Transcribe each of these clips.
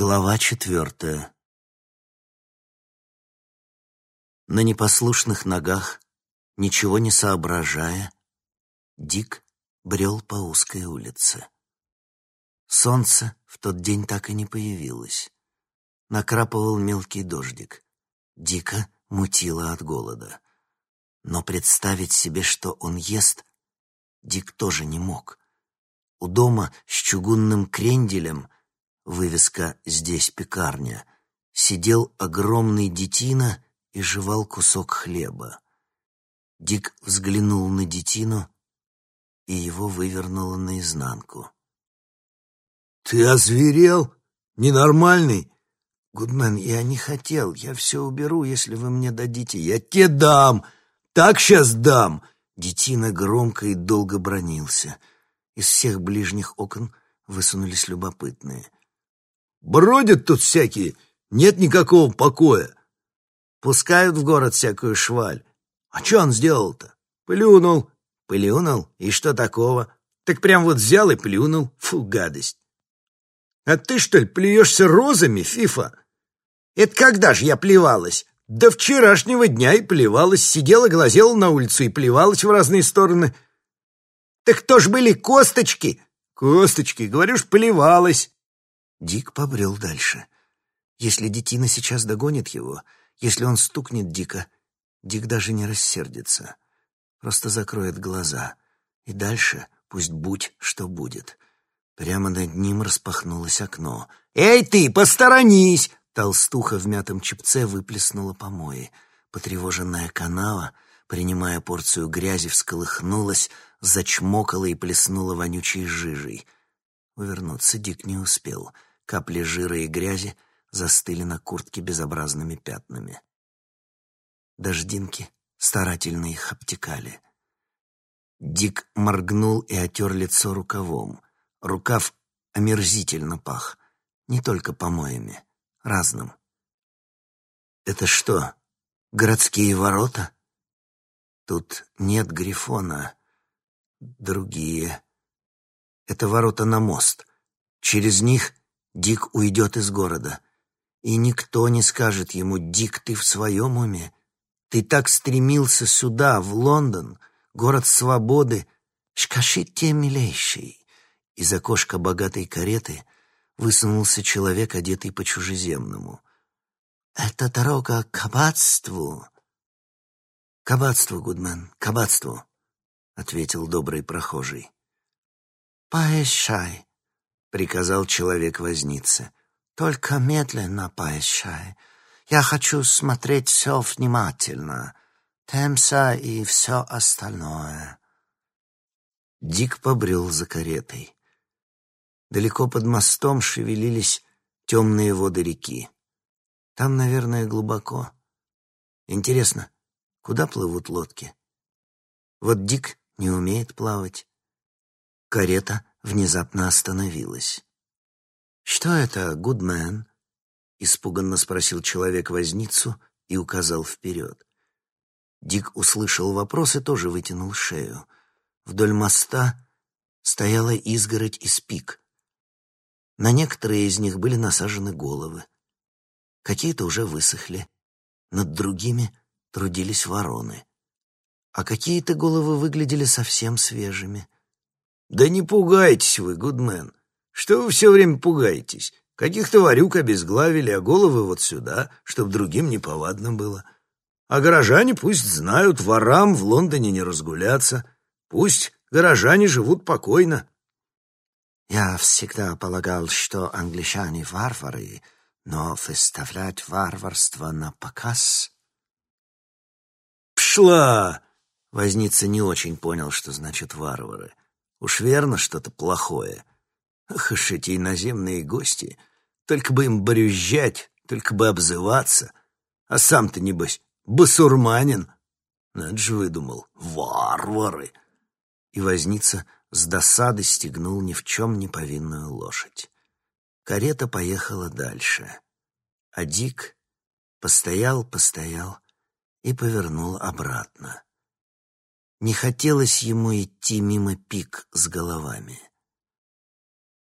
Глава четвертая. На непослушных ногах, ничего не соображая, Дик брел по узкой улице. Солнце в тот день так и не появилось. Накрапывал мелкий дождик. Дико мутило от голода. Но представить себе, что он ест, Дик тоже не мог. У дома с чугунным кренделем, вывеска «Здесь пекарня», сидел огромный детина и жевал кусок хлеба. Дик взглянул на детину, и его вывернуло наизнанку. «Ты озверел? Ненормальный?» «Гудмен, я не хотел. Я все уберу, если вы мне дадите. Я тебе дам! Так сейчас дам!» Детина громко и долго бронился. Из всех ближних окон высунулись любопытные. «Бродят тут всякие, нет никакого покоя. Пускают в город всякую шваль. А что он сделал-то? Плюнул. Плюнул? И что такого? Так прям вот взял и плюнул. Фу, гадость. А ты, что ли, плюешься розами, Фифа? Это когда ж я плевалась? До вчерашнего дня и плевалась. Сидела, глазела на улицу и плевалась в разные стороны. Так кто ж были косточки? Косточки, говоришь, плевалась. Дик побрел дальше. Если детина сейчас догонит его, если он стукнет дико, Дик даже не рассердится. Просто закроет глаза. И дальше пусть будь, что будет. Прямо над ним распахнулось окно. «Эй ты, посторонись!» Толстуха в мятом чепце выплеснула помои. Потревоженная канава, принимая порцию грязи, всколыхнулась, зачмокала и плеснула вонючей жижей. Увернуться Дик не успел. Капли жира и грязи — застыли на куртке безобразными пятнами. Дождинки старательно их обтекали. Дик моргнул и отер лицо рукавом. Рукав омерзительно пах, не только помоями, разным. «Это что, городские ворота?» «Тут нет грифона. Другие. Это ворота на мост. Через них Дик уйдет из города. И никто не скажет ему, Дик, ты в своем уме? Ты так стремился сюда, в Лондон, город свободы. Шкашит те милейший. Из окошка богатой кареты высунулся человек, одетый по-чужеземному. «Это дорога к аббатству». «К Гудмен, к аббатству», — ответил добрый прохожий. «Поезжай», — приказал человек вознице. Только медленно поезжай. Я хочу смотреть все внимательно. Темса и все остальное. Дик побрел за каретой. Далеко под мостом шевелились темные воды реки. Там, наверное, глубоко. Интересно, куда плывут лодки? Вот Дик не умеет плавать. Карета внезапно остановилась. «Что это, Гудмен?» — испуганно спросил человек возницу и указал вперед. Дик услышал вопрос и тоже вытянул шею. Вдоль моста стояла изгородь из пик. На некоторые из них были насажены головы. Какие-то уже высохли. Над другими трудились вороны. А какие-то головы выглядели совсем свежими. «Да не пугайтесь вы, Гудмен!» Что вы все время пугаетесь? Каких-то варюк обезглавили, а головы вот сюда, чтобы другим неповадно было. А горожане пусть знают, ворам в Лондоне не разгуляться. Пусть горожане живут покойно. Я всегда полагал, что англичане варвары, но выставлять варварство на показ... Пшла! Возница не очень понял, что значит варвары. Уж верно что-то плохое. Ах уж эти иноземные гости. Только бы им брюзжать, только бы обзываться. А сам-то, небось, басурманин. Надо же выдумал. Варвары. И возница с досады стегнул ни в чем не повинную лошадь. Карета поехала дальше. А Дик постоял, постоял и повернул обратно. Не хотелось ему идти мимо пик с головами.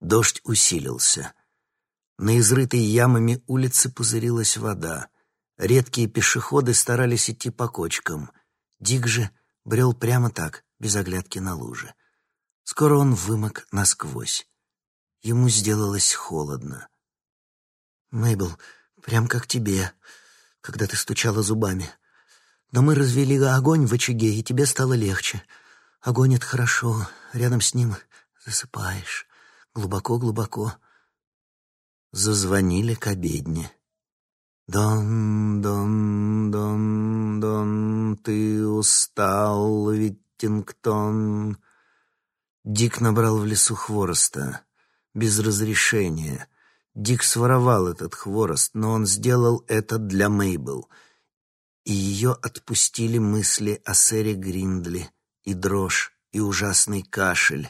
Дождь усилился. На изрытой ямами улице пузырилась вода. Редкие пешеходы старались идти по кочкам. Дик же брел прямо так, без оглядки на лужи. Скоро он вымок насквозь. Ему сделалось холодно. «Мэйбл, прям как тебе, когда ты стучала зубами. Но мы развели огонь в очаге, и тебе стало легче. Огонь — это хорошо, рядом с ним засыпаешь. Глубоко-глубоко». Зазвонили к обедне. «Дон, дон, дон, дон, ты устал, Виттингтон». Дик набрал в лесу хвороста, без разрешения. Дик своровал этот хворост, но он сделал это для Мейбл. И ее отпустили мысли о сэре Гриндли, и дрожь, и ужасный кашель,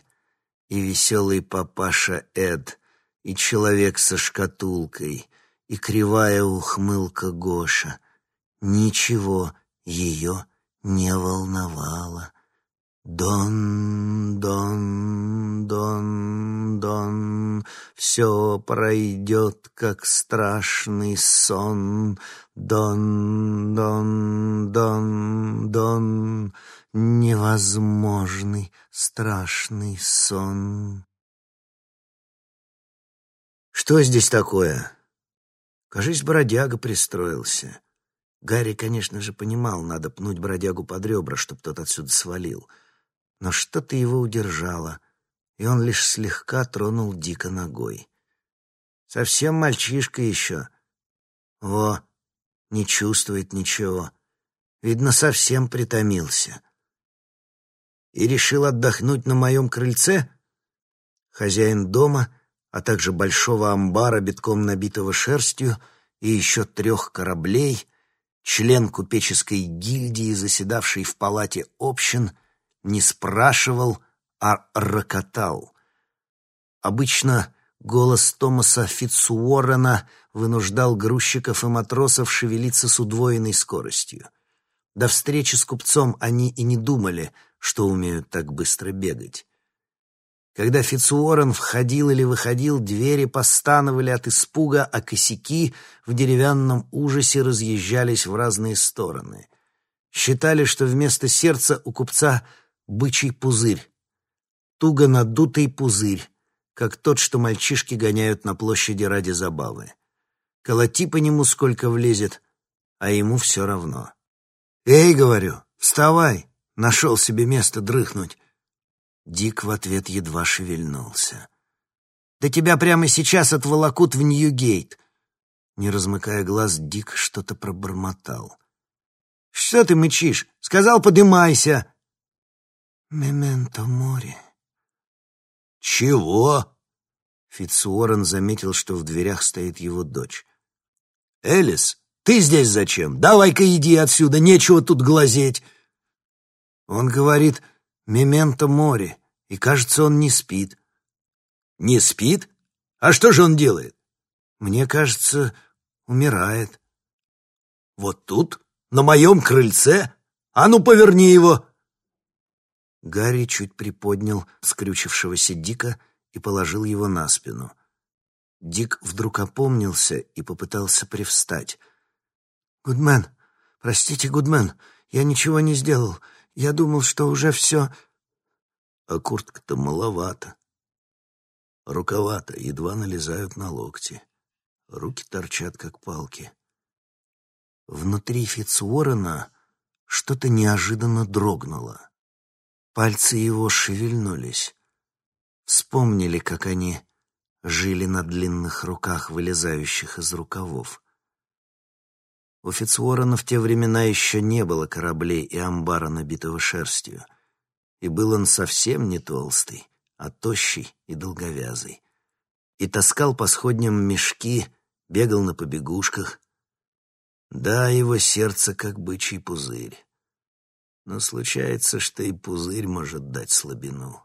и веселый папаша Эд, и человек со шкатулкой, и кривая ухмылка Гоша. Ничего ее не волновало. Дон, дон, все пройдет, как страшный сон. Дон, дон, дон, дон, невозможный страшный сон. Что здесь такое? Кажись, бродяга пристроился. Гарри, конечно же, понимал, надо пнуть бродягу под ребра, чтоб тот отсюда свалил — но что-то его удержало, и он лишь слегка тронул Дика ногой. Совсем мальчишка еще. Во, не чувствует ничего. Видно, совсем притомился. И решил отдохнуть на моем крыльце? Хозяин дома, а также большого амбара, битком набитого шерстью, и еще трех кораблей, член купеческой гильдии, заседавший в палате общин — не спрашивал, а рокотал. Обычно голос Томаса Фитцуоррена вынуждал грузчиков и матросов шевелиться с удвоенной скоростью. До встречи с купцом они и не думали, что умеют так быстро бегать. Когда Фицуоррен входил или выходил, двери постановали от испуга, а косяки в деревянном ужасе разъезжались в разные стороны. Считали, что вместо сердца у купца бычий пузырь. Туго надутый пузырь, как тот, что мальчишки гоняют на площади ради забавы. Колоти по нему сколько влезет, а ему все равно. «Эй, — говорю, — вставай!» Нашел себе место дрыхнуть. Дик в ответ едва шевельнулся. «Да тебя прямо сейчас отволокут в Нью-Гейт!» Не размыкая глаз, Дик что-то пробормотал. «Что ты мычишь? Сказал, подымайся!» «Мементо море». «Чего?» Фитцуоррен заметил, что в дверях стоит его дочь. «Элис, ты здесь зачем? Давай-ка иди отсюда, нечего тут глазеть». Он говорит «мементо море», и, кажется, он не спит. «Не спит? А что же он делает?» «Мне кажется, умирает». «Вот тут? На моем крыльце? А ну, поверни его!» Гарри чуть приподнял скрючившегося Дика и положил его на спину. Дик вдруг опомнился и попытался привстать. «Гудмен, простите, Гудмен, я ничего не сделал. Я думал, что уже все...» А куртка-то маловато. Рукава-то едва налезают на локти. Руки торчат, как палки. Внутри Фицуоррена что-то неожиданно дрогнуло. Пальцы его шевельнулись. Вспомнили, как они жили на длинных руках, вылезающих из рукавов. У Фицуоррена в те времена еще не было кораблей и амбара, набитого шерстью. И был он совсем не толстый, а тощий и долговязый. И таскал по сходням мешки, бегал на побегушках. Да, его сердце как бычий пузырь но случается, что и пузырь может дать слабину.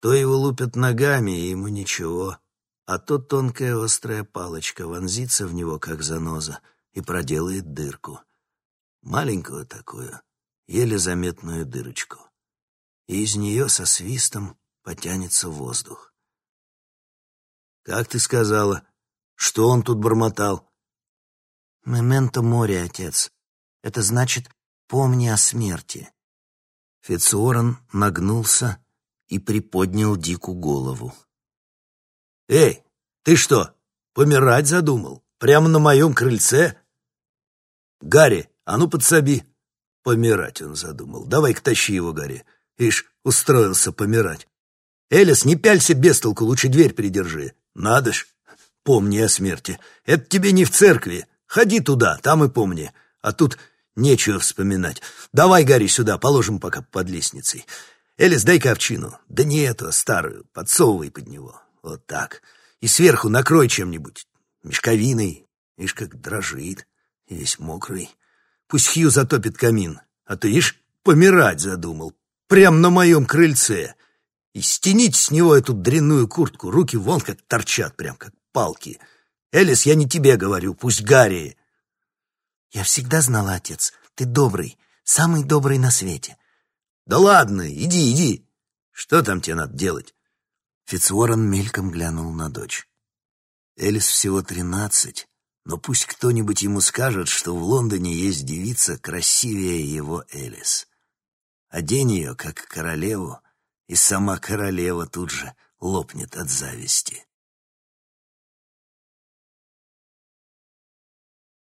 То его лупят ногами, и ему ничего, а то тонкая острая палочка вонзится в него, как заноза, и проделает дырку. Маленькую такую, еле заметную дырочку. И из нее со свистом потянется воздух. «Как ты сказала?» Что он тут бормотал? «Мементо море, отец. Это значит, помни о смерти». Фицуоран нагнулся и приподнял Дику голову. «Эй, ты что, помирать задумал? Прямо на моем крыльце?» «Гарри, а ну подсоби!» Помирать он задумал. Давай-ка тащи его, Гарри. Ишь, устроился помирать. Элис, не пялься без толку, лучше дверь придержи. Надо ж, помни о смерти. Это тебе не в церкви. Ходи туда, там и помни. А тут нечего вспоминать. Давай, Гарри, сюда, положим пока под лестницей. Элис, дай-ка овчину. Да не эту, а старую. Подсовывай под него. Вот так. И сверху накрой чем-нибудь. Мешковиной. Ишь, как дрожит. И весь мокрый. Пусть Хью затопит камин. А ты, ишь, помирать задумал. Прям на моем крыльце. И стяните с него эту дрянную куртку. Руки вон как торчат, прям как палки. Элис, я не тебе говорю, пусть Гарри. Я всегда знала, отец, ты добрый, самый добрый на свете. Да ладно, иди, иди. Что там тебе надо делать? Фицуоран мельком глянул на дочь. Элис всего тринадцать, но пусть кто-нибудь ему скажет, что в Лондоне есть девица красивее его Элис. Одень ее, как королеву, и сама королева тут же лопнет от зависти.